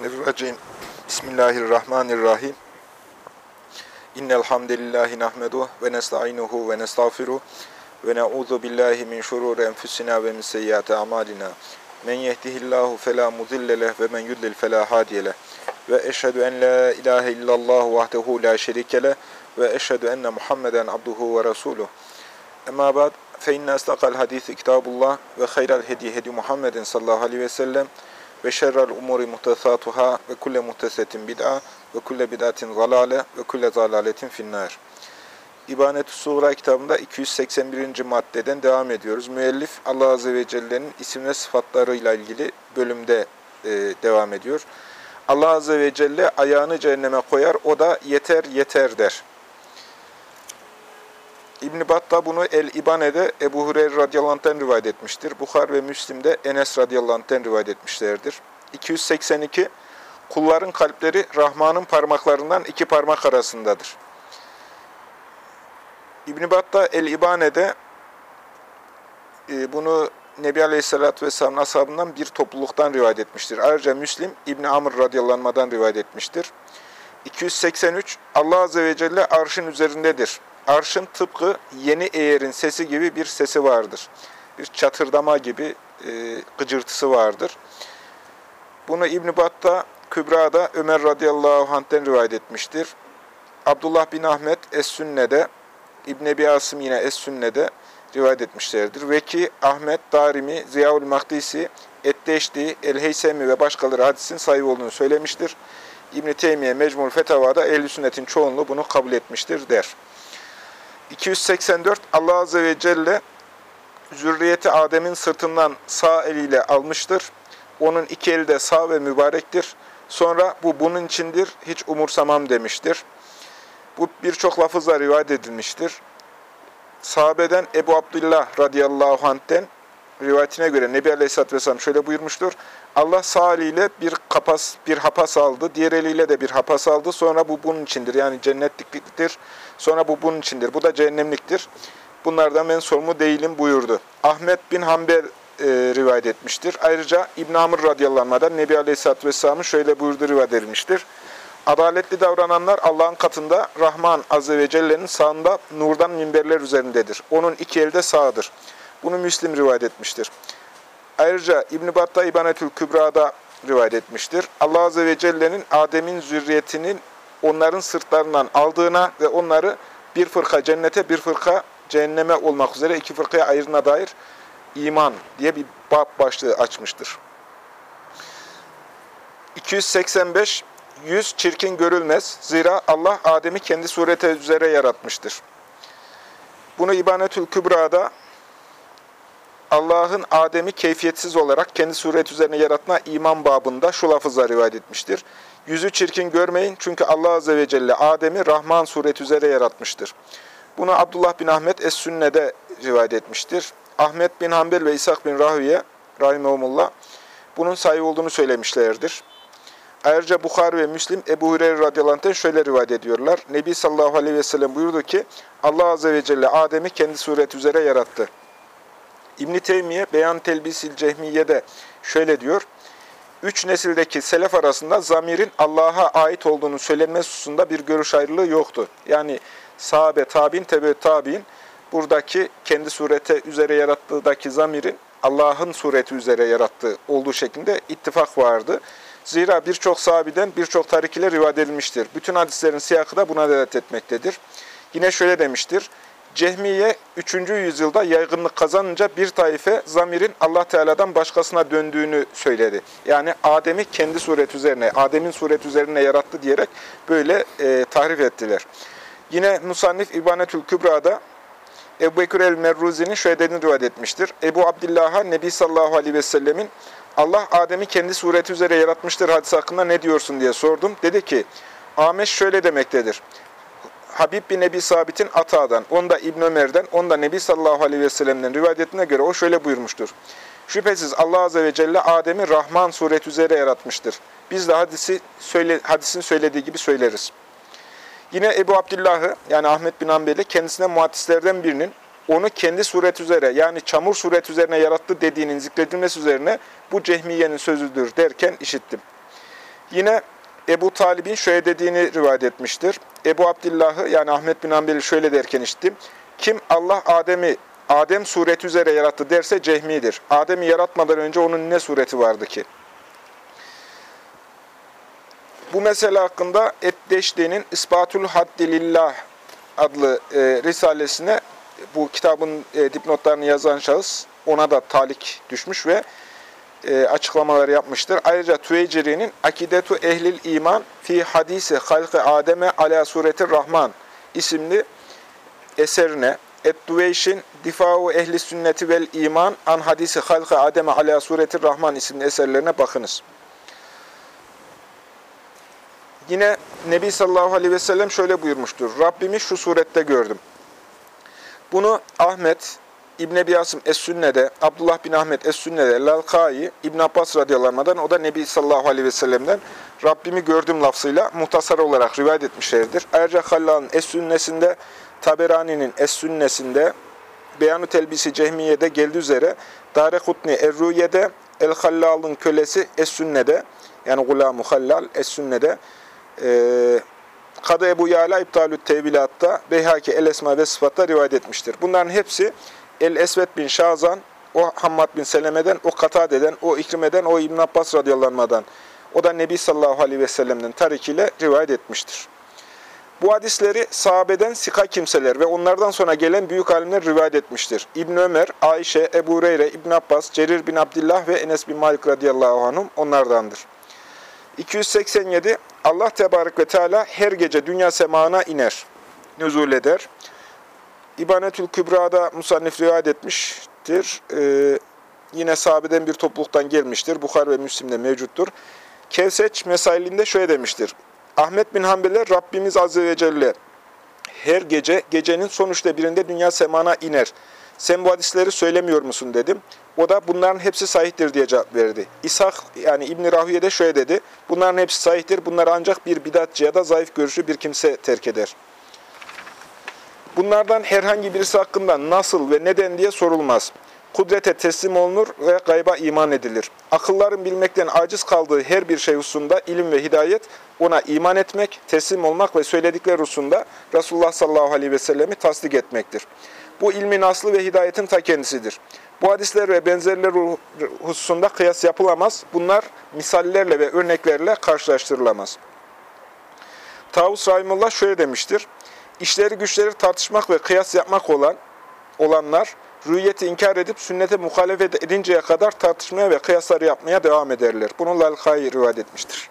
Mineşşeytanirracim. Bismillahirrahmanirrahim. İnnel hamdelellahi nahmeduhu ve nestainuhu ve nestağfiruh ve na'udzu billahi min şururi enfusina ve min seyyiati amalina. Men yehdihillahu fela mudille leh ve men yudlil fela hadiye leh. Ve eşhedü en la ilahe illallah vahdehu la şerike leh ve eşhedü enne Muhammeden abduhu ve resuluh. Emma ba'd fe inne istaqal hadisi kitabullah ve hayral hedi hedi Muhammedin sallallahu aleyhi ve sellem ve şerrel umuri muhtesatuhâ ve kulle muhtesetin bid'a ve kulle bid'atin zalale ve kulle zalaletin finnâr. İbanet-ü Suğra kitabında 281. maddeden devam ediyoruz. Müellif Allah Azze ve Celle'nin isim ve sıfatlarıyla ilgili bölümde e, devam ediyor. Allah Azze ve Celle ayağını cehenneme koyar, o da yeter yeter der. İbn-i Battah bunu El-İbane'de Ebu Hureyre radıyallahu rivayet etmiştir. Bukhar ve Müslim'de Enes radıyallahu rivayet etmişlerdir. 282. Kulların kalpleri Rahman'ın parmaklarından iki parmak arasındadır. İbn-i Battah El-İbane'de e, bunu Nebi Aleyhisselatü Vesselam'ın ashabından bir topluluktan rivayet etmiştir. Ayrıca Müslim İbn Amr radıyallahu rivayet etmiştir. 283. Allah Azze ve Celle arşın üzerindedir. Arşın tıpkı yeni eğerin sesi gibi bir sesi vardır. Bir çatırdama gibi e, gıcırtısı vardır. Bunu İbn-i Battah Kübra'da Ömer radıyallahu anh'ten rivayet etmiştir. Abdullah bin Ahmet Es-Sünne'de, İbn Ebi Asım yine Es-Sünne'de rivayet etmişlerdir. Veki, Ahmet, Darimi, Ziyaul Mahdisi, Etteşdi, El-Heysemi ve başkaları hadisin sahibi olduğunu söylemiştir. İbn-i Teymiye Mecmul Fetava'da ehl sünnetin çoğunluğu bunu kabul etmiştir der. 284 Allah Azze ve Celle zürriyeti Adem'in sırtından sağ eliyle almıştır. Onun iki eli de sağ ve mübarektir. Sonra bu bunun içindir, hiç umursamam demiştir. Bu birçok lafızla rivayet edilmiştir. Sahabeden Ebu Abdullah radıyallahu anh'ten rivayetine göre Nebi Aleyhisselatü Vesselam şöyle buyurmuştur. Allah sağ eliyle bir kapas, bir hapas aldı, diğer eliyle de bir hapas aldı. Sonra bu bunun içindir. Yani cennetliktir. Sonra bu bunun içindir. Bu da cehennemliktir. Bunlardan ben sorumlu değilim buyurdu. Ahmet bin Hanbel e, rivayet etmiştir. Ayrıca İbn Amr radıyallahu anh'dan Nebi Aleyhisselatü Vesselam'ın şöyle buyurduğu rivayet edilmiştir. Adaletli davrananlar Allah'ın katında Rahman Azze ve Celle'nin sağında nurdan minberler üzerindedir. Onun iki eli de sağdır. Bunu Müslim rivayet etmiştir. Ayrıca İbn-i Battah İbanetül Kübra'da rivayet etmiştir. Allah Azze ve Celle'nin Adem'in zürriyetinin onların sırtlarından aldığına ve onları bir fırka cennete, bir fırka cehenneme olmak üzere iki fırkaya ayırdığına dair iman diye bir bab başlığı açmıştır. 285 Yüz çirkin görülmez. Zira Allah Adem'i kendi sureti üzere yaratmıştır. Bunu İbanetül Kübra'da Allah'ın Adem'i keyfiyetsiz olarak kendi suret üzerine yaratma iman babında şu lafızla rivayet etmiştir. Yüzü çirkin görmeyin çünkü Allah Azze ve Celle Adem'i Rahman suret üzere yaratmıştır. Bunu Abdullah bin Ahmet Es-Sünne'de rivayet etmiştir. Ahmet bin Hanbel ve İshak bin Rahüye Rahimahumullah bunun sayı olduğunu söylemişlerdir. Ayrıca Bukhari ve Müslim Ebu Hureyre radıyallahu şöyle rivayet ediyorlar. Nebi sallallahu aleyhi ve sellem buyurdu ki Allah Azze ve Celle Adem'i kendi sureti üzere yarattı. İbn-i Teymiye Beyan Telbisil Cehmiye'de şöyle diyor. Üç nesildeki selef arasında zamirin Allah'a ait olduğunu söylenmesi hususunda bir görüş ayrılığı yoktu. Yani sahabe, tabi'in, tebe tabi'in buradaki kendi surete üzere yarattığındaki zamirin Allah'ın sureti üzere yarattığı olduğu şeklinde ittifak vardı. Zira birçok sahabiden birçok tarikiler rivayet edilmiştir. Bütün hadislerin siyakı da buna delalet etmektedir. Yine şöyle demiştir. Cehmiye 3. yüzyılda yaygınlık kazanınca bir taife zamirin Allah Teala'dan başkasına döndüğünü söyledi. Yani Adem'i kendi suret üzerine, Adem'in suret üzerine yarattı diyerek böyle e, tahrif ettiler. Yine Musannif İbanetül Kübra'da Ebu Bekir el-Merruzi'nin şöyle dediğini rivayet etmiştir. Ebu Abdillah'a Nebi sallallahu aleyhi ve sellemin Allah Adem'i kendi sureti üzere yaratmıştır hadisi hakkında ne diyorsun diye sordum. Dedi ki, Ameş şöyle demektedir. Habib bin Nebi Sabit'in Ata'dan, onda İbn Ömer'den, onda Nebi sallallahu aleyhi ve sellem'den rivayet ettiğine göre o şöyle buyurmuştur. Şüphesiz Allah azze ve celle Adem'i Rahman sureti üzere yaratmıştır. Biz de hadisi söyle, hadisin söylediği gibi söyleriz. Yine Ebu Abdillah'ı yani Ahmet bin Hanbeli kendisine muhaddislerden birinin onu kendi suret üzere yani çamur suret üzerine yarattı dediğinin zikredilmesi üzerine bu cehmiyenin sözüdür derken işittim. Yine Ebu Talib'in şöyle dediğini rivayet etmiştir. Ebu Abdillah'ı yani Ahmet bin Hanbel'i şöyle derken işittim. Kim Allah Adem'i Adem sureti üzere yarattı derse cehmidir. Adem'i yaratmadan önce onun ne sureti vardı ki? Bu mesele hakkında Eddeşli'nin İspatül Haddilillah adlı e, risalesine bu kitabın e, dipnotlarını yazan şahıs ona da talik düşmüş ve e, açıklamaları yapmıştır. Ayrıca Tüveyciri'nin Akidetu Ehlil İman fi Hadisi Halkı Adem'e ala Sureti Rahman isimli eserine Et-Duveyş'in Difa'u Ehli Sünneti vel İman an Hadisi Halkı Adem'e ala Sureti Rahman isimli eserlerine bakınız. Yine Nebi sallallahu aleyhi ve sellem şöyle buyurmuştur. Rabbimi şu surette gördüm. Bunu Ahmet, İbn Ebi Asım Es-Sünne'de, Abdullah bin Ahmet Es-Sünne'de, Lalkai, İbn Abbas radıyallahu o da Nebi sallallahu aleyhi ve sellem'den Rabbimi gördüm lafzıyla muhtasar olarak rivayet etmişlerdir. Ayrıca Hallal'ın Es-Sünnesinde, Taberani'nin Es-Sünnesinde, Beyanu Telbisi Cehmiye'de geldiği üzere Darekutni Erruye'de, El-Hallal'ın kölesi Es-Sünne'de, yani Gulam-ı Hallal Es-Sünne'de, e, Kadı Ebu Yala İptalü Tevilat'ta, Beyhaki El Esma ve Sıfat'ta rivayet etmiştir. Bunların hepsi El Esvet bin Şazan, o Hammad bin Seleme'den, o Katade'den, o İkrime'den, o İbn Abbas radıyallahu o da Nebi sallallahu aleyhi ve sellem'den tarikiyle rivayet etmiştir. Bu hadisleri sahabeden sika kimseler ve onlardan sonra gelen büyük alimler rivayet etmiştir. İbn Ömer, Ayşe, Ebu Hureyre, İbn Abbas, Cerir bin Abdullah ve Enes bin Malik radıyallahu anhum onlardandır. 287 Allah Tebarek ve Teala her gece dünya semağına iner, nüzul eder. İbanetül Kübra'da Musannif rivayet etmiştir. Ee, yine sahabeden bir topluluktan gelmiştir. Bukhar ve Müslim'de mevcuttur. Kevseç mesailinde şöyle demiştir. Ahmet bin Hanbel'e Rabbimiz Azze ve Celle her gece gecenin sonuçta birinde dünya semana iner. Sen bu hadisleri söylemiyor musun dedim. O da bunların hepsi sahihtir diye cevap verdi. İshak yani İbn Rahüye de şöyle dedi. Bunların hepsi sahihtir. Bunlar ancak bir bidatçı ya da zayıf görüşü bir kimse terk eder. Bunlardan herhangi birisi hakkında nasıl ve neden diye sorulmaz. Kudrete teslim olunur ve gayba iman edilir. Akılların bilmekten aciz kaldığı her bir şey hususunda ilim ve hidayet ona iman etmek, teslim olmak ve söyledikleri hususunda Resulullah sallallahu aleyhi ve sellemi tasdik etmektir. Bu ilmin aslı ve hidayetin ta kendisidir. Bu hadisler ve benzerleri hususunda kıyas yapılamaz. Bunlar misallerle ve örneklerle karşılaştırılamaz. Tavus Rahimullah şöyle demiştir. İşleri güçleri tartışmak ve kıyas yapmak olan olanlar rüyeti inkar edip sünnete muhalefet edinceye kadar tartışmaya ve kıyasları yapmaya devam ederler. Bunu Lalkai rivayet etmiştir.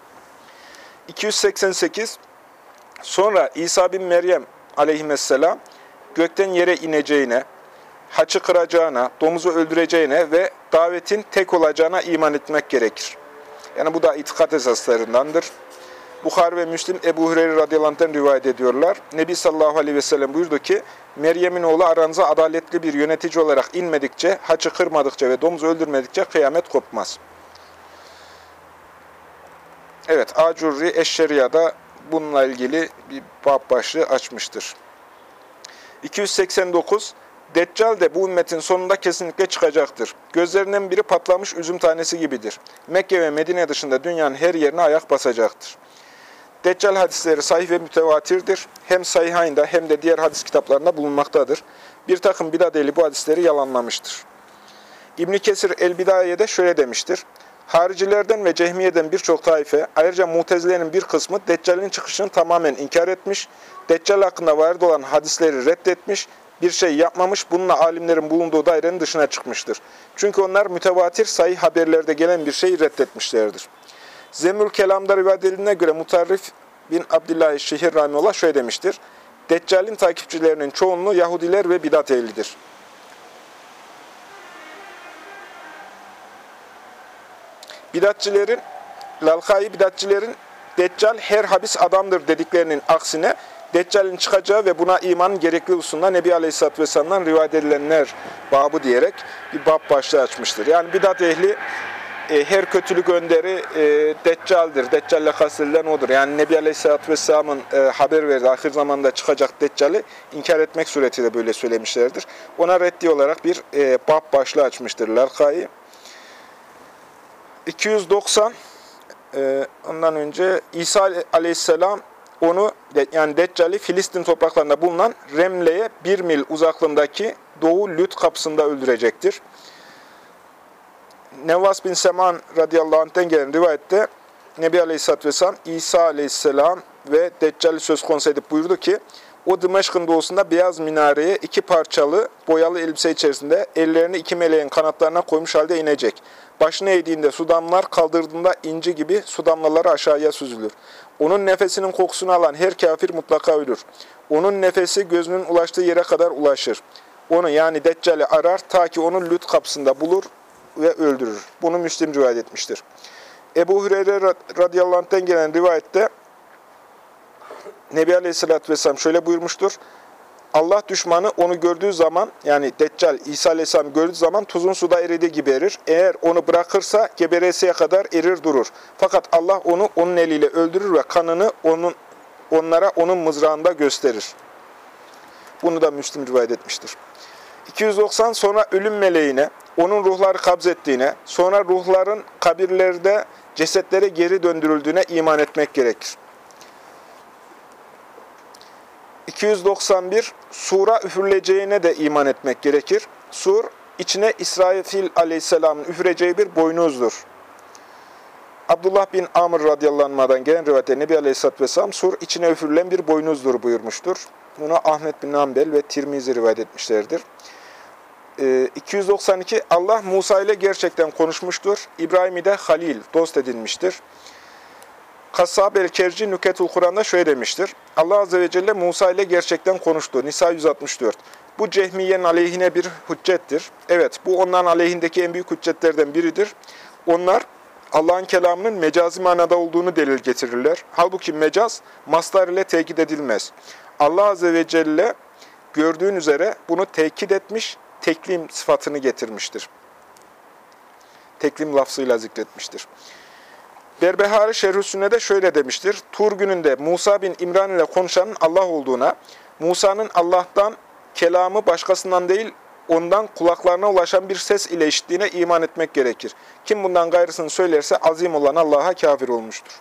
288 Sonra İsa bin Meryem aleyhisselam gökten yere ineceğine, haçı kıracağına, domuzu öldüreceğine ve davetin tek olacağına iman etmek gerekir. Yani bu da itikat esaslarındandır. Bukhar ve Müslim Ebu Hureyre radıyallahu rivayet ediyorlar. Nebi sallallahu aleyhi ve sellem buyurdu ki, Meryem'in oğlu aranıza adaletli bir yönetici olarak inmedikçe, haçı kırmadıkça ve domuz öldürmedikçe kıyamet kopmaz. Evet, Acurri Eşşeriya'da bununla ilgili bir bab başlığı açmıştır. 289 Deccal de bu ümmetin sonunda kesinlikle çıkacaktır. Gözlerinden biri patlamış üzüm tanesi gibidir. Mekke ve Medine dışında dünyanın her yerine ayak basacaktır. Deccal hadisleri sahih ve mütevatirdir. Hem Sayhayn'da hem de diğer hadis kitaplarında bulunmaktadır. Bir takım bidat ehli bu hadisleri yalanlamıştır. İbn Kesir el-Bidaye'de şöyle demiştir. Haricilerden ve Cehmiye'den birçok taife, ayrıca Mutezile'nin bir kısmı Deccal'in çıkışını tamamen inkar etmiş, Deccal hakkında varid olan hadisleri reddetmiş, bir şey yapmamış, bununla alimlerin bulunduğu dairenin dışına çıkmıştır. Çünkü onlar mütevatir sayı haberlerde gelen bir şeyi reddetmişlerdir. Zemül Kelam'da rivayet edildiğine göre Mutarrif bin Abdullah Şehir Rahimullah şöyle demiştir. Deccal'in takipçilerinin çoğunluğu Yahudiler ve bidat ehlidir. Bidatçilerin, Lalkai bidatçilerin Deccal her habis adamdır dediklerinin aksine Deccal'in çıkacağı ve buna imanın gerekli hususunda Nebi Aleyhisselatü Vesselam'dan rivayet edilenler babı diyerek bir bab başlığı açmıştır. Yani bidat ehli e, her kötülük önderi e, Deccal'dir. Deccal'le kastedilen odur. Yani Nebi Aleyhisselatü Vesselam'ın e, haber verdiği ahir zamanda çıkacak Deccal'i inkar etmek suretiyle böyle söylemişlerdir. Ona reddi olarak bir e, bab başlığı açmıştır Lalkai. 290 e, ondan önce İsa aleyhisselam onu yani Deccal'i Filistin topraklarında bulunan Remle'ye bir mil uzaklığındaki Doğu Lüt kapısında öldürecektir. Nevas bin Seman radıyallahu anh'ten gelen rivayette Nebi Aleyhisselatü Vesselam İsa Aleyhisselam ve Deccal'i söz konusu edip buyurdu ki o Dımeşk'ın doğusunda beyaz minareye iki parçalı boyalı elbise içerisinde ellerini iki meleğin kanatlarına koymuş halde inecek. Başını eğdiğinde su damlar, kaldırdığında inci gibi su aşağıya süzülür. Onun nefesinin kokusunu alan her kafir mutlaka ölür. Onun nefesi gözünün ulaştığı yere kadar ulaşır. Onu yani Deccal'i arar ta ki onun lüt kapısında bulur ve öldürür. Bunu Müslim rivayet etmiştir. Ebu Hureyre radıyallahu anh'ten gelen rivayette Nebi Aleyhisselatü Vesselam şöyle buyurmuştur. Allah düşmanı onu gördüğü zaman yani Deccal İsa Aleyhisselam gördüğü zaman tuzun suda eridiği gibi erir. Eğer onu bırakırsa gebereseye kadar erir durur. Fakat Allah onu onun eliyle öldürür ve kanını onun onlara onun mızrağında gösterir. Bunu da Müslim rivayet etmiştir. 290 sonra ölüm meleğine, onun ruhları kabzettiğine, sonra ruhların kabirlerde cesetlere geri döndürüldüğüne iman etmek gerekir. 291 sura üfürüleceğine de iman etmek gerekir. Sur içine İsrafil aleyhisselamın üfüreceği bir boynuzdur. Abdullah bin Amr radıyallahu gelen rivayette Nebi aleyhisselatü vesselam sur içine üfürülen bir boynuzdur buyurmuştur. Bunu Ahmet bin Ambel ve Tirmizi rivayet etmişlerdir. 292 ee, Allah Musa ile gerçekten konuşmuştur. İbrahim'i de Halil, dost edinmiştir. Kassab el-Kerci Nüketul Kur'an'da şöyle demiştir. Allah Azze ve Celle Musa ile gerçekten konuştu. Nisa 164. Bu cehmiyenin aleyhine bir hüccettir. Evet, bu onların aleyhindeki en büyük hüccetlerden biridir. Onlar Allah'ın kelamının mecazi manada olduğunu delil getirirler. Halbuki mecaz, mastar ile tekit edilmez. Allah Azze ve Celle gördüğün üzere bunu tekit etmiş, teklim sıfatını getirmiştir. Teklim lafzıyla zikretmiştir. Berbehari Şerhü de şöyle demiştir. Tur gününde Musa bin İmran ile konuşanın Allah olduğuna, Musa'nın Allah'tan kelamı başkasından değil, ondan kulaklarına ulaşan bir ses ile işittiğine iman etmek gerekir. Kim bundan gayrısını söylerse azim olan Allah'a kafir olmuştur.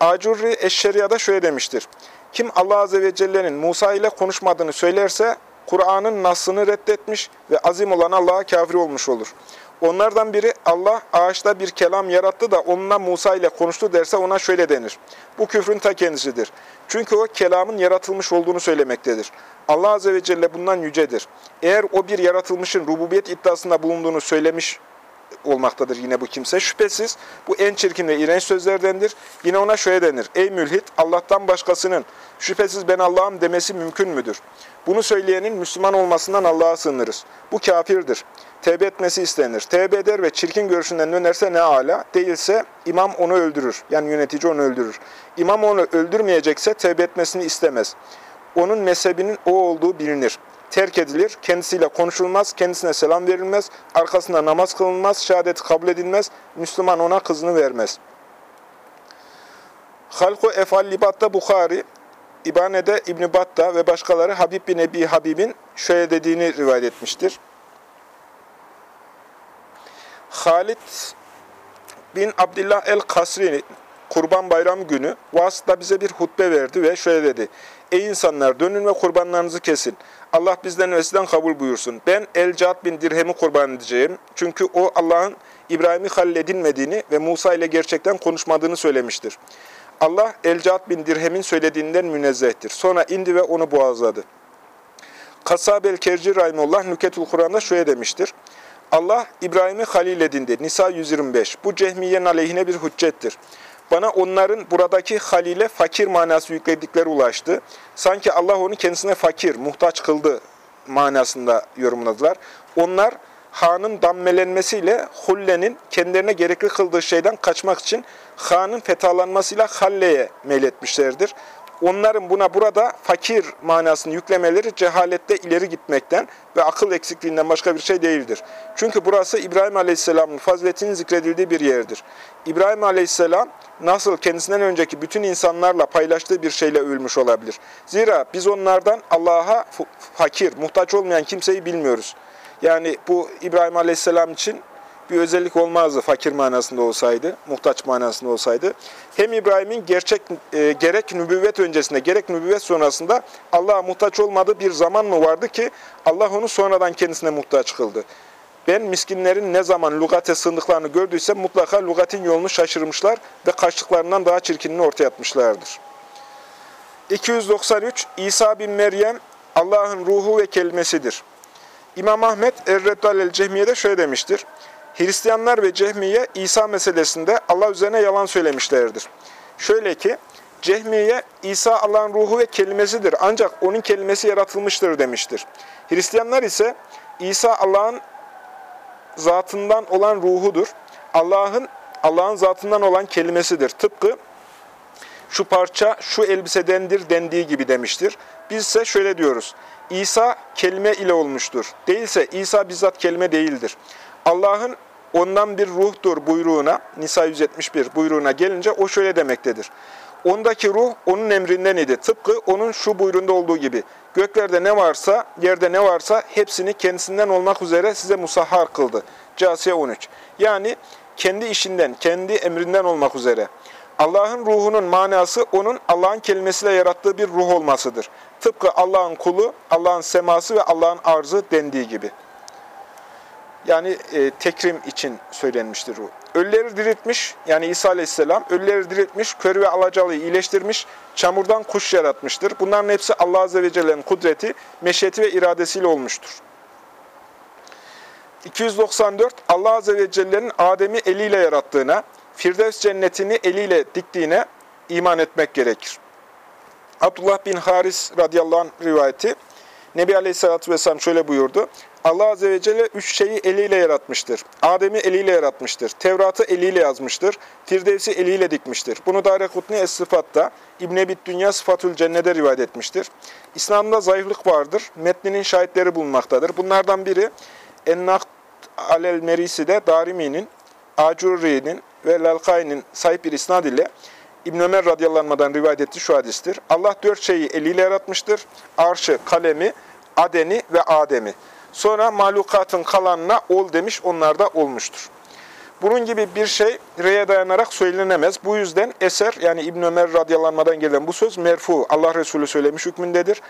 Acurri Eşşeriya'da şöyle demiştir. Kim Allah Azze ve Celle'nin Musa ile konuşmadığını söylerse, Kur'an'ın nasını reddetmiş ve azim olan Allah'a kafir olmuş olur. Onlardan biri Allah ağaçta bir kelam yarattı da onunla Musa ile konuştu derse ona şöyle denir. Bu küfrün ta kendisidir. Çünkü o kelamın yaratılmış olduğunu söylemektedir. Allah Azze ve Celle bundan yücedir. Eğer o bir yaratılmışın rububiyet iddiasında bulunduğunu söylemiş olmaktadır yine bu kimse. Şüphesiz bu en çirkin ve iğrenç sözlerdendir. Yine ona şöyle denir. Ey mülhit Allah'tan başkasının şüphesiz ben Allah'ım demesi mümkün müdür? Bunu söyleyenin Müslüman olmasından Allah'a sığınırız. Bu kafirdir. Tevbe etmesi istenir. Tevbe eder ve çirkin görüşünden dönerse ne ala, değilse imam onu öldürür. Yani yönetici onu öldürür. İmam onu öldürmeyecekse tevbe etmesini istemez. Onun mezhebinin o olduğu bilinir. Terk edilir, kendisiyle konuşulmaz, kendisine selam verilmez, arkasında namaz kılınmaz, şehadeti kabul edilmez, Müslüman ona kızını vermez. Halku Efal Libat'ta Bukhari, İbane'de İbn Batta ve başkaları Habib bin Ebi Habib'in şöyle dediğini rivayet etmiştir. Halid bin Abdullah el-Kasri Kurban Bayram günü vasıta bize bir hutbe verdi ve şöyle dedi. Ey insanlar dönün ve kurbanlarınızı kesin. Allah bizden ve kabul buyursun. Ben El-Cad bin Dirhem'i kurban edeceğim. Çünkü o Allah'ın İbrahim'i halledilmediğini ve Musa ile gerçekten konuşmadığını söylemiştir. Allah El-Cad bin Dirhem'in söylediğinden münezzehtir. Sonra indi ve onu boğazladı. Kasab el-Kerci Rahimullah Nüketül Kur'an'da şöyle demiştir. Allah İbrahim'i halil edindi. Nisa 125. Bu cehmiyenin aleyhine bir hüccettir. Bana onların buradaki halile fakir manası yükledikleri ulaştı. Sanki Allah onu kendisine fakir, muhtaç kıldı manasında yorumladılar. Onlar hanın dammelenmesiyle hullenin kendilerine gerekli kıldığı şeyden kaçmak için hanın fethalanmasıyla halleye meyletmişlerdir. Onların buna burada fakir manasını yüklemeleri cehalette ileri gitmekten ve akıl eksikliğinden başka bir şey değildir. Çünkü burası İbrahim Aleyhisselam'ın faziletinin zikredildiği bir yerdir. İbrahim Aleyhisselam nasıl kendisinden önceki bütün insanlarla paylaştığı bir şeyle ölmüş olabilir. Zira biz onlardan Allah'a fakir, muhtaç olmayan kimseyi bilmiyoruz. Yani bu İbrahim Aleyhisselam için bir özellik olmazdı fakir manasında olsaydı, muhtaç manasında olsaydı. Hem İbrahim'in gerçek e, gerek nübüvvet öncesinde gerek nübüvvet sonrasında Allah'a muhtaç olmadığı bir zaman mı vardı ki Allah onu sonradan kendisine muhtaç kıldı. Ben miskinlerin ne zaman lugate sığındıklarını gördüysem mutlaka lugatin yolunu şaşırmışlar ve kaçtıklarından daha çirkinini ortaya atmışlardır. 293 İsa bin Meryem Allah'ın ruhu ve kelimesidir. İmam Ahmet Er-Reddal el-Cehmiye'de şöyle demiştir. Hristiyanlar ve Cehmiye İsa meselesinde Allah üzerine yalan söylemişlerdir. Şöyle ki, Cehmiye İsa Allah'ın ruhu ve kelimesidir ancak onun kelimesi yaratılmıştır demiştir. Hristiyanlar ise İsa Allah'ın zatından olan ruhudur. Allah'ın Allah'ın zatından olan kelimesidir. Tıpkı şu parça şu elbisedendir dendiği gibi demiştir. Biz ise şöyle diyoruz. İsa kelime ile olmuştur. Değilse İsa bizzat kelime değildir. Allah'ın ondan bir ruhtur buyruğuna, Nisa 171 buyruğuna gelince o şöyle demektedir. Ondaki ruh onun emrinden idi. Tıpkı onun şu buyruğunda olduğu gibi. Göklerde ne varsa, yerde ne varsa hepsini kendisinden olmak üzere size musahhar kıldı. Casiye 13. Yani kendi işinden, kendi emrinden olmak üzere. Allah'ın ruhunun manası onun Allah'ın kelimesiyle yarattığı bir ruh olmasıdır. Tıpkı Allah'ın kulu, Allah'ın seması ve Allah'ın arzı dendiği gibi. Yani e, tekrim için söylenmiştir bu. Ölüleri diriltmiş, yani İsa Aleyhisselam, ölüleri diriltmiş, kör ve alacalıyı iyileştirmiş, çamurdan kuş yaratmıştır. Bunların hepsi Allah Azze ve Celle'nin kudreti, meşiyeti ve iradesiyle olmuştur. 294. Allah Azze ve Celle'nin Adem'i eliyle yarattığına, Firdevs cennetini eliyle diktiğine iman etmek gerekir. Abdullah bin Haris radıyallahu anh rivayeti, Nebi Aleyhisselatü Vesselam şöyle buyurdu. Allah Azze ve Celle üç şeyi eliyle yaratmıştır. Adem'i eliyle yaratmıştır. Tevrat'ı eliyle yazmıştır. Firdevs'i eliyle dikmiştir. Bunu Dare Kutni Es-Sıfat'ta, İbn-i Ebit Dünya Sıfatül Cennet'e rivayet etmiştir. İslam'da zayıflık vardır. Metninin şahitleri bulunmaktadır. Bunlardan biri Ennakt Alel Merisi'de Darimi'nin, Acurri'nin ve Lalkay'ın sahip bir isnad ile İbn Ömer radıyallahu rivayet ettiği şu hadistir. Allah dört şeyi eliyle yaratmıştır. Arşı, kalemi, adeni ve Adem'i. Sonra mahlukatın kalanına ol demiş, onlar da olmuştur. Bunun gibi bir şey reye dayanarak söylenemez. Bu yüzden eser yani İbn Ömer radıyallahu gelen bu söz merfu Allah Resulü söylemiş hükmündedir.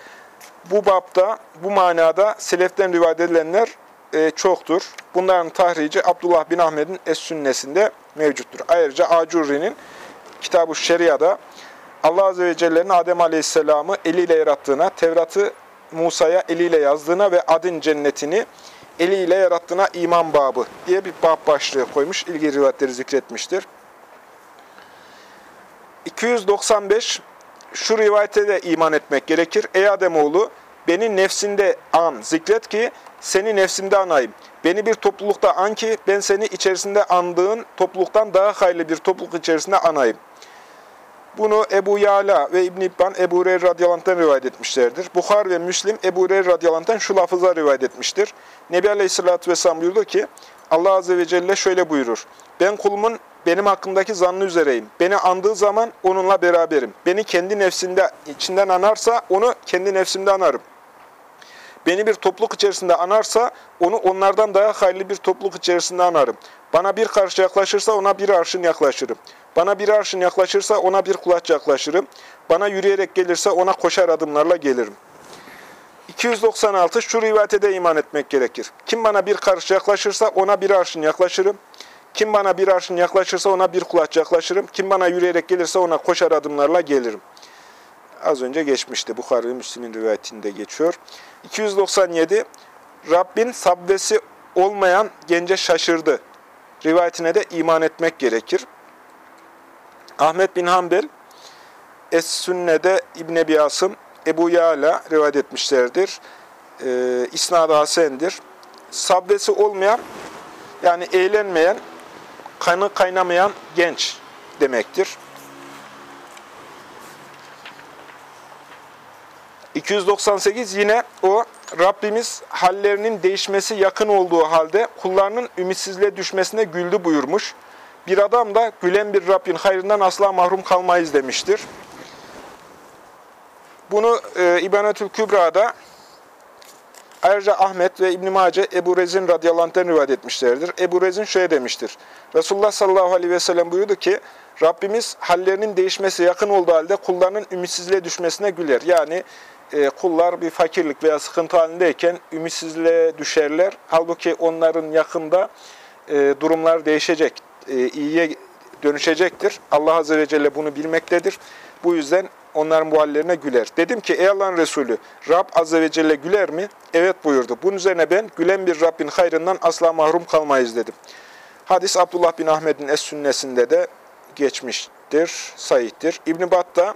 Bu babda, bu manada seleften rivayet edilenler e, çoktur. Bunların tahrici Abdullah bin Ahmet'in Es-Sünnesinde mevcuttur. Ayrıca Acurri'nin Kitab-ı Şeria'da Allah Azze ve Celle'nin Adem Aleyhisselam'ı eliyle yarattığına, Tevrat'ı Musa'ya eliyle yazdığına ve adın cennetini eliyle yarattığına iman babı diye bir bab başlığı koymuş. İlgili rivayetleri zikretmiştir. 295 şu rivayete de iman etmek gerekir. Ey Ademoğlu beni nefsinde an, zikret ki seni nefsimde anayım. Beni bir toplulukta an ki ben seni içerisinde andığın topluluktan daha hayırlı bir topluluk içerisinde anayım. Bunu Ebu Yala ve İbn İbban Ebu Hureyre radıyallahu rivayet etmişlerdir. Bukhar ve Müslim Ebu Hureyre radıyallahu şu lafıza rivayet etmiştir. Nebi Aleyhisselatü Vesselam buyurdu ki Allah Azze ve Celle şöyle buyurur. Ben kulumun benim hakkındaki zannı üzereyim. Beni andığı zaman onunla beraberim. Beni kendi nefsinde içinden anarsa onu kendi nefsimde anarım. Beni bir topluluk içerisinde anarsa onu onlardan daha hayırlı bir topluluk içerisinde anarım. Bana bir karşı yaklaşırsa ona bir arşın yaklaşırım. Bana bir arşın yaklaşırsa ona bir kulaç yaklaşırım. Bana yürüyerek gelirse ona koşar adımlarla gelirim. 296 şu rivayete de iman etmek gerekir. Kim bana bir karış yaklaşırsa ona bir arşın yaklaşırım. Kim bana bir arşın yaklaşırsa ona bir kulaç yaklaşırım. Kim bana yürüyerek gelirse ona koşar adımlarla gelirim. Az önce geçmişti. Bukhari Müslim'in rivayetinde geçiyor. 297 Rabbin sabvesi olmayan gence şaşırdı. Rivayetine de iman etmek gerekir. Ahmet bin Hanbel Es-Sünne'de İbn Ebi Asım, Ebu Yala rivayet etmişlerdir. Ee, İsnad-ı Hasen'dir. Sabvesi olmayan, yani eğlenmeyen, kanı kaynamayan genç demektir. 298 yine o Rabbimiz hallerinin değişmesi yakın olduğu halde kullarının ümitsizliğe düşmesine güldü buyurmuş. Bir adam da gülen bir Rabbin hayrından asla mahrum kalmayız demiştir. Bunu e, İbanetül Kübra'da Ayrıca Ahmet ve İbn-i Mace Ebu Rezin radıyallahu rivayet etmişlerdir. Ebu Rezin şöyle demiştir. Resulullah sallallahu aleyhi ve sellem buyurdu ki, Rabbimiz hallerinin değişmesi yakın olduğu halde kullarının ümitsizliğe düşmesine güler. Yani e, kullar bir fakirlik veya sıkıntı halindeyken ümitsizliğe düşerler. Halbuki onların yakında e, durumlar değişecek, e, iyiye dönüşecektir. Allah Azze ve Celle bunu bilmektedir. Bu yüzden onların bu hallerine güler. Dedim ki ey Allah'ın Resulü Rab Azze ve Celle güler mi? Evet buyurdu. Bunun üzerine ben gülen bir Rabbin hayrından asla mahrum kalmayız dedim. Hadis Abdullah bin Ahmet'in Es-Sünnesinde de geçmiştir, sahihtir. İbn-i Bat'ta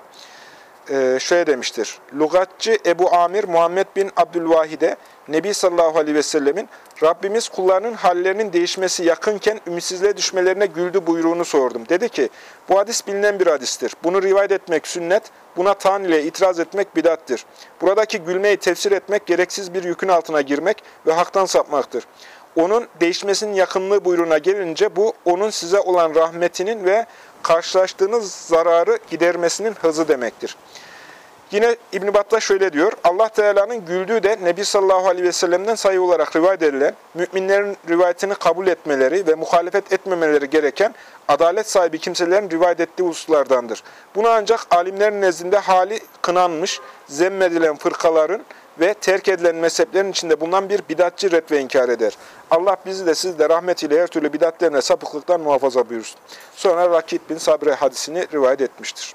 e, şöyle demiştir. Lugatçı Ebu Amir Muhammed bin Abdülvahide Nebi sallallahu aleyhi ve sellemin Rabbimiz kullarının hallerinin değişmesi yakınken ümitsizliğe düşmelerine güldü buyruğunu sordum. Dedi ki bu hadis bilinen bir hadistir. Bunu rivayet etmek sünnet, buna tan ile itiraz etmek bidattir. Buradaki gülmeyi tefsir etmek gereksiz bir yükün altına girmek ve haktan sapmaktır. Onun değişmesinin yakınlığı buyruğuna gelince bu onun size olan rahmetinin ve karşılaştığınız zararı gidermesinin hızı demektir. Yine İbn-i Battah şöyle diyor, Allah Teala'nın güldüğü de Nebi sallallahu aleyhi ve sellem'den sayı olarak rivayet edilen, müminlerin rivayetini kabul etmeleri ve muhalefet etmemeleri gereken adalet sahibi kimselerin rivayet ettiği hususlardandır. Bunu ancak alimlerin nezdinde hali kınanmış, zemmedilen fırkaların ve terk edilen mezheplerin içinde bulunan bir bidatçı red ve inkar eder. Allah bizi de siz de rahmetiyle her türlü bidatlerine sapıklıktan muhafaza buyursun. Sonra Rakit bin Sabre hadisini rivayet etmiştir.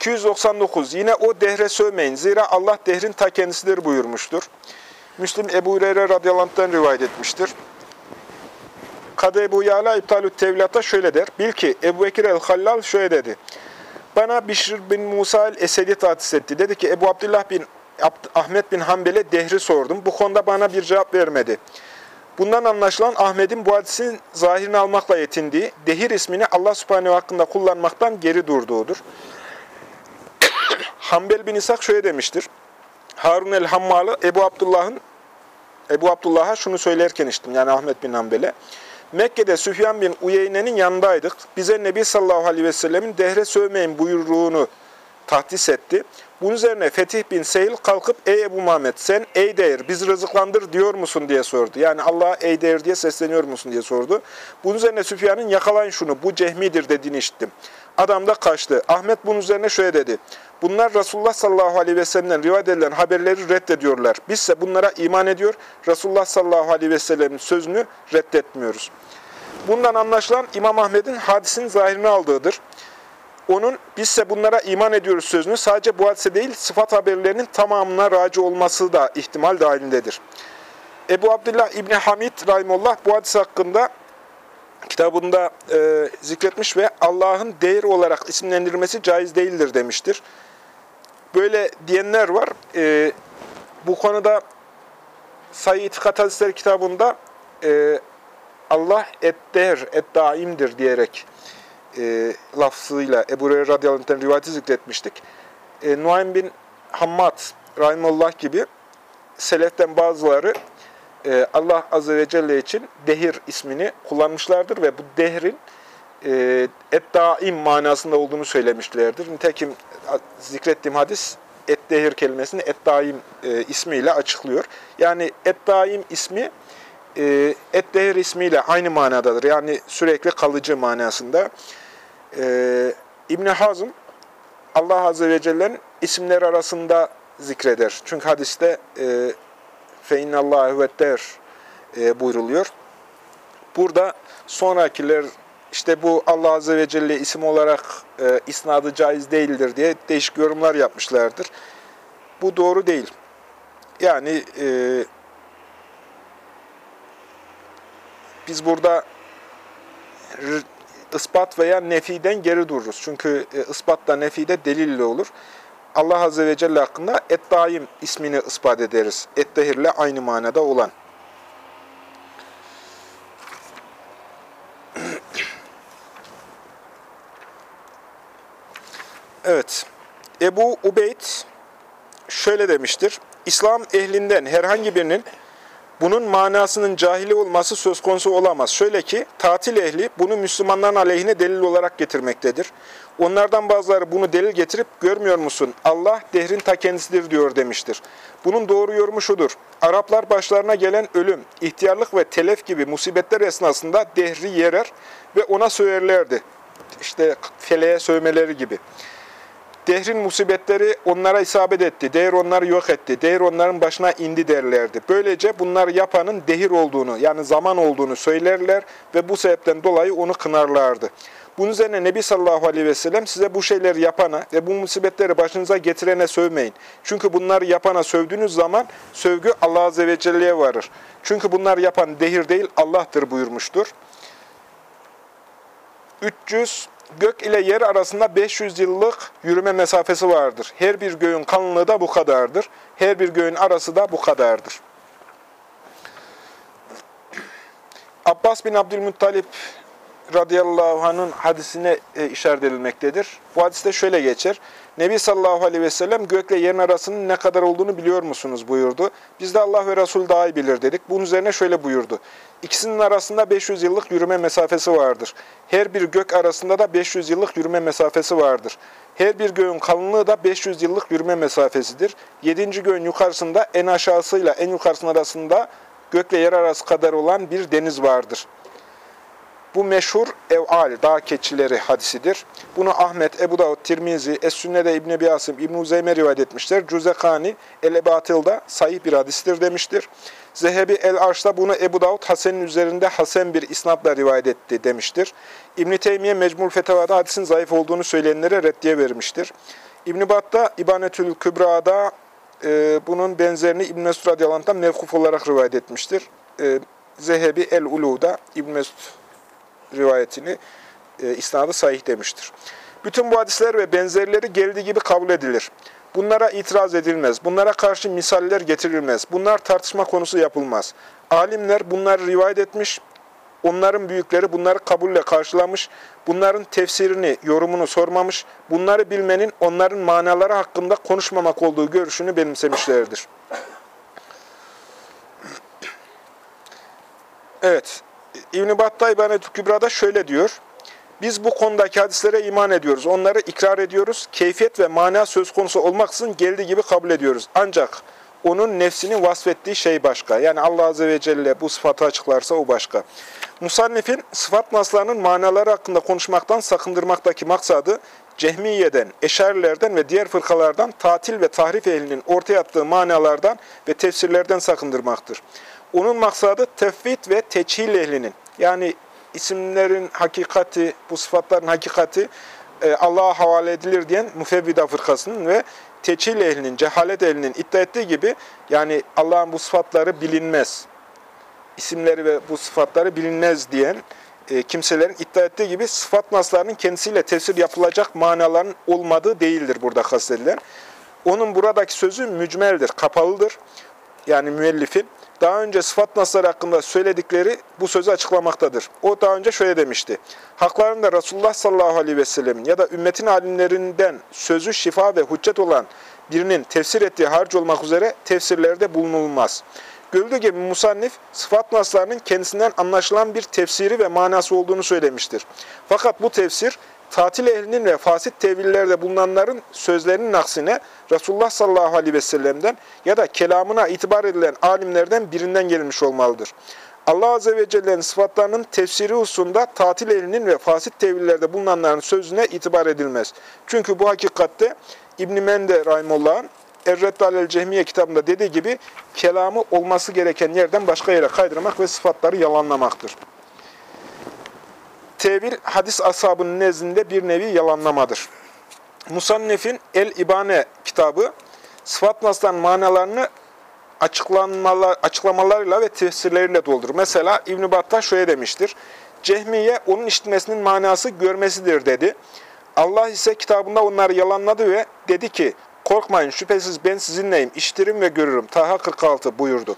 299. Yine o dehre sövmeyin. Zira Allah dehrin ta kendisidir buyurmuştur. Müslim Ebu Hureyre radıyallahu rivayet etmiştir. Kadı Ebu Yala İptalü Tevlat'a şöyle der. Bil ki Ebu Bekir el-Hallal şöyle dedi. Bana Bişr bin Musa el-Esedi tahsis etti. Dedi ki Ebu Abdullah bin Ahmet bin Hanbel'e dehri sordum. Bu konuda bana bir cevap vermedi. Bundan anlaşılan Ahmet'in bu hadisin zahirini almakla yetindiği, dehir ismini Allah subhanehu hakkında kullanmaktan geri durduğudur. Hanbel bin İshak şöyle demiştir. Harun el-Hammalı Ebu Abdullah'ın Ebu Abdullah'a şunu söylerken işittim. Yani Ahmet bin Hanbel'e. Mekke'de Süfyan bin Uyeyne'nin yanındaydık. Bize Nebi sallallahu aleyhi ve sellemin dehre sövmeyin buyruğunu tahdis etti. Bunun üzerine Fetih bin Seyil kalkıp ey Ebu Muhammed sen ey değer biz rızıklandır diyor musun diye sordu. Yani Allah'a ey değer diye sesleniyor musun diye sordu. Bunun üzerine Süfyan'ın yakalayın şunu bu cehmidir dediğini işittim. Adam da kaçtı. Ahmet bunun üzerine şöyle dedi. Bunlar Resulullah sallallahu aleyhi ve sellem'den rivayet edilen haberleri reddediyorlar. Bizse bunlara iman ediyor. Resulullah sallallahu aleyhi ve sellem'in sözünü reddetmiyoruz. Bundan anlaşılan İmam Ahmet'in hadisin zahirini aldığıdır. Onun bizse bunlara iman ediyoruz sözünü sadece bu hadise değil sıfat haberlerinin tamamına raci olması da ihtimal dahilindedir. Ebu Abdullah İbni Hamid Rahimullah bu hadis hakkında kitabında e, zikretmiş ve Allah'ın değer olarak isimlendirilmesi caiz değildir demiştir. Böyle diyenler var. E, bu konuda Sayı İtikat Hadisleri kitabında e, Allah et-değer, et-daimdir diyerek e, lafzıyla Ebu Hureyre radıyallahu rivayeti zikretmiştik. E, Nuaym bin Hammad rahimullah gibi seleften bazıları e, Allah azze ve celle için dehir ismini kullanmışlardır ve bu dehrin e, et-daim manasında olduğunu söylemişlerdir. Nitekim zikrettiğim hadis et-dehir kelimesini et-daim e, ismiyle açıklıyor. Yani et-daim ismi e, et-dehir ismiyle aynı manadadır. Yani sürekli kalıcı manasında E, ibn Hazm Allah Azze ve Celle'nin isimleri arasında zikreder. Çünkü hadiste e, فَاِنَّ اللّٰهُ وَدَّرْ e, buyruluyor. Burada sonrakiler işte bu Allah Azze ve Celle isim olarak e, isnadı caiz değildir diye değişik yorumlar yapmışlardır. Bu doğru değil. Yani e, biz burada ispat veya nefiden geri dururuz. Çünkü e, ispat da nefide delille olur. Allah Azze ve Celle hakkında et-daim ismini ispat ederiz. Et-dehirle aynı manada olan. Evet. Ebu Ubeyd şöyle demiştir. İslam ehlinden herhangi birinin bunun manasının cahili olması söz konusu olamaz. Şöyle ki, tatil ehli bunu Müslümanların aleyhine delil olarak getirmektedir. Onlardan bazıları bunu delil getirip, görmüyor musun? Allah dehrin ta kendisidir diyor demiştir. Bunun doğru yorumu şudur. Araplar başlarına gelen ölüm, ihtiyarlık ve telef gibi musibetler esnasında dehri yerer ve ona söylerlerdi. İşte feleğe sövmeleri gibi. Dehrin musibetleri onlara isabet etti, dehir onları yok etti, dehir onların başına indi derlerdi. Böylece bunlar yapanın dehir olduğunu, yani zaman olduğunu söylerler ve bu sebepten dolayı onu kınarlardı. Bunun üzerine Nebi sallallahu aleyhi ve sellem size bu şeyleri yapana ve bu musibetleri başınıza getirene sövmeyin. Çünkü bunları yapana sövdüğünüz zaman sövgü Allah azze ve celle'ye varır. Çünkü bunlar yapan dehir değil Allah'tır buyurmuştur. 300 Gök ile yer arasında 500 yıllık yürüme mesafesi vardır. Her bir göğün kalınlığı da bu kadardır. Her bir göğün arası da bu kadardır. Abbas bin Abdülmuttalip radıyallahu anh'ın hadisine e, işaret edilmektedir. Bu hadiste şöyle geçer. Nebi sallallahu aleyhi ve sellem gökle yerin arasının ne kadar olduğunu biliyor musunuz buyurdu. Biz de Allah ve Resul daha iyi bilir dedik. Bunun üzerine şöyle buyurdu. İkisinin arasında 500 yıllık yürüme mesafesi vardır. Her bir gök arasında da 500 yıllık yürüme mesafesi vardır. Her bir göğün kalınlığı da 500 yıllık yürüme mesafesidir. Yedinci göğün yukarısında en aşağısıyla en yukarısının arasında gökle yer arası kadar olan bir deniz vardır.'' Bu meşhur ev'al, dağ keçileri hadisidir. Bunu Ahmet, Ebu Davud, Tirmizi, Es-Sünne'de İbn-i Ebi Asım, İbn-i rivayet etmişler. Cüzekani, El-Ebatıl'da sahih bir hadistir demiştir. Zehebi El-Arş'ta bunu Ebu Davud Hasen'in üzerinde Hasen bir isnatla rivayet etti demiştir. İbn-i Teymiye Mecmul Fetavada hadisin zayıf olduğunu söyleyenlere reddiye vermiştir. İbn-i Bat'ta İbanetül Kübra'da e, bunun benzerini İbn-i Mesud radıyallahu mevkuf olarak rivayet etmiştir. E, Zehebi El-Ulu'da İbn-i Mesud rivayetini e, isnadı sahih demiştir. Bütün bu hadisler ve benzerleri geldiği gibi kabul edilir. Bunlara itiraz edilmez. Bunlara karşı misaller getirilmez. Bunlar tartışma konusu yapılmaz. Alimler bunları rivayet etmiş, onların büyükleri bunları kabulle karşılamış, bunların tefsirini, yorumunu sormamış, bunları bilmenin onların manaları hakkında konuşmamak olduğu görüşünü benimsemişlerdir. Evet, İbn-i Battay İbanet-ü Kübra'da şöyle diyor. Biz bu konudaki hadislere iman ediyoruz. Onları ikrar ediyoruz. Keyfiyet ve mana söz konusu olmaksızın geldiği gibi kabul ediyoruz. Ancak onun nefsini vasfettiği şey başka. Yani Allah Azze ve Celle bu sıfatı açıklarsa o başka. Musannif'in sıfat naslarının manaları hakkında konuşmaktan sakındırmaktaki maksadı, Cehmiye'den, Eşarilerden ve diğer fırkalardan tatil ve tahrif ehlinin ortaya attığı manalardan ve tefsirlerden sakındırmaktır. Onun maksadı tefvit ve teçhil ehlinin, yani isimlerin hakikati, bu sıfatların hakikati e, Allah'a havale edilir diyen müfevvida fırkasının ve teçhil ehlinin, cehalet ehlinin iddia ettiği gibi, yani Allah'ın bu sıfatları bilinmez, isimleri ve bu sıfatları bilinmez diyen e, kimselerin iddia ettiği gibi sıfat naslarının kendisiyle tefsir yapılacak manaların olmadığı değildir burada kastedilen. Onun buradaki sözü mücmeldir, kapalıdır. Yani müellifin daha önce sıfat nasları hakkında söyledikleri bu sözü açıklamaktadır. O daha önce şöyle demişti. Haklarında Resulullah sallallahu aleyhi ve sellemin ya da ümmetin alimlerinden sözü şifa ve hüccet olan birinin tefsir ettiği harc olmak üzere tefsirlerde bulunulmaz. Gördüğü gibi musannif sıfat naslarının kendisinden anlaşılan bir tefsiri ve manası olduğunu söylemiştir. Fakat bu tefsir tatil ehlinin ve fasit tevillerde bulunanların sözlerinin aksine Resulullah sallallahu aleyhi ve sellem'den ya da kelamına itibar edilen alimlerden birinden gelmiş olmalıdır. Allah Azze ve Celle'nin sıfatlarının tefsiri hususunda tatil ehlinin ve fasit tevillerde bulunanların sözüne itibar edilmez. Çünkü bu hakikatte İbn-i Mende Rahimullah'ın Erreddu Alel Cehmiye kitabında dediği gibi kelamı olması gereken yerden başka yere kaydırmak ve sıfatları yalanlamaktır. Tevil, hadis ashabının nezdinde bir nevi yalanlamadır. Musannef'in El-İbane kitabı, sıfat naslan manalarını açıklamalar, açıklamalarıyla ve tefsirleriyle doldurur. Mesela İbn-i Battah şöyle demiştir. Cehmiye onun işitmesinin manası görmesidir dedi. Allah ise kitabında onları yalanladı ve dedi ki, korkmayın şüphesiz ben sizinleyim, işitirim ve görürüm. Taha 46 buyurdu.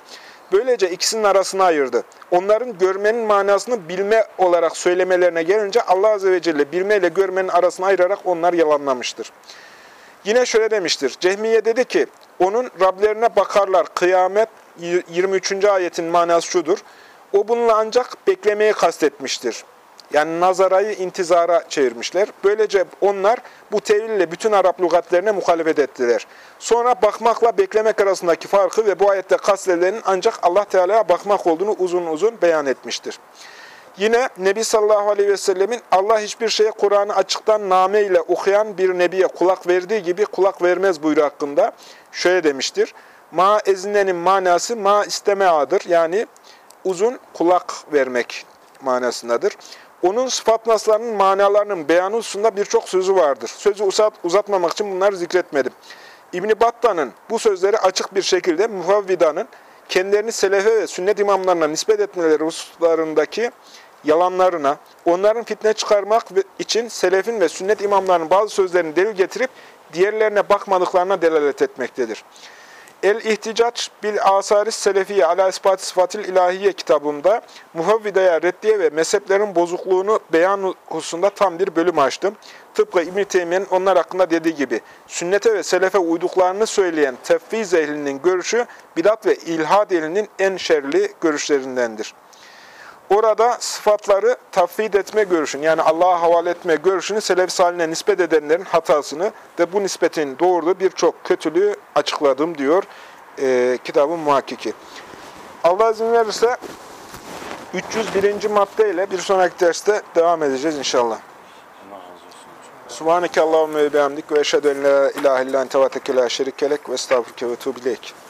Böylece ikisinin arasına ayırdı. Onların görmenin manasını bilme olarak söylemelerine gelince Allah Azze ve Celle bilme ile görmenin arasına ayırarak onlar yalanlamıştır. Yine şöyle demiştir. Cehmiye dedi ki, onun Rablerine bakarlar, kıyamet 23. ayetin manası şudur. O bununla ancak beklemeyi kastetmiştir. Yani nazarayı intizara çevirmişler. Böylece onlar bu teville bütün Arap lügatlerine muhalefet ettiler. Sonra bakmakla beklemek arasındaki farkı ve bu ayette kastedilenin ancak Allah Teala'ya bakmak olduğunu uzun uzun beyan etmiştir. Yine Nebi sallallahu aleyhi ve sellemin Allah hiçbir şeye Kur'an'ı açıktan name ile okuyan bir nebiye kulak verdiği gibi kulak vermez buyruğu hakkında şöyle demiştir. Ma ezinenin manası ma istemeadır. Yani uzun kulak vermek manasındadır. Onun sıfat naslarının manalarının beyanı hususunda birçok sözü vardır. Sözü uzat, uzatmamak için bunları zikretmedim. İbn-i Batta'nın bu sözleri açık bir şekilde Muhavvida'nın kendilerini selefe ve sünnet imamlarına nispet etmeleri hususlarındaki yalanlarına, onların fitne çıkarmak için selefin ve sünnet imamlarının bazı sözlerini delil getirip diğerlerine bakmadıklarına delalet etmektedir. El-İhticac bil Asaris Selefiye ala ispat sıfatil ilahiye kitabımda muhavvidaya reddiye ve mezheplerin bozukluğunu beyan hususunda tam bir bölüm açtım. Tıpkı İbn-i onlar hakkında dediği gibi sünnete ve selefe uyduklarını söyleyen tefviz ehlinin görüşü bidat ve ilhad ehlinin en şerli görüşlerindendir. Orada sıfatları tafvid etme görüşünü yani Allah'a havale etme görüşünü selef saline nispet edenlerin hatasını ve bu nispetin doğurduğu birçok kötülüğü açıkladım diyor e, kitabın muhakkiki. Allah izin verirse 301. maddeyle bir sonraki derste devam edeceğiz inşallah. Subhaneke Allahümme ve bihamdik ve eşhedü en la ilahe illan tevateke şerikelek ve estağfurke ve tuğbileyk.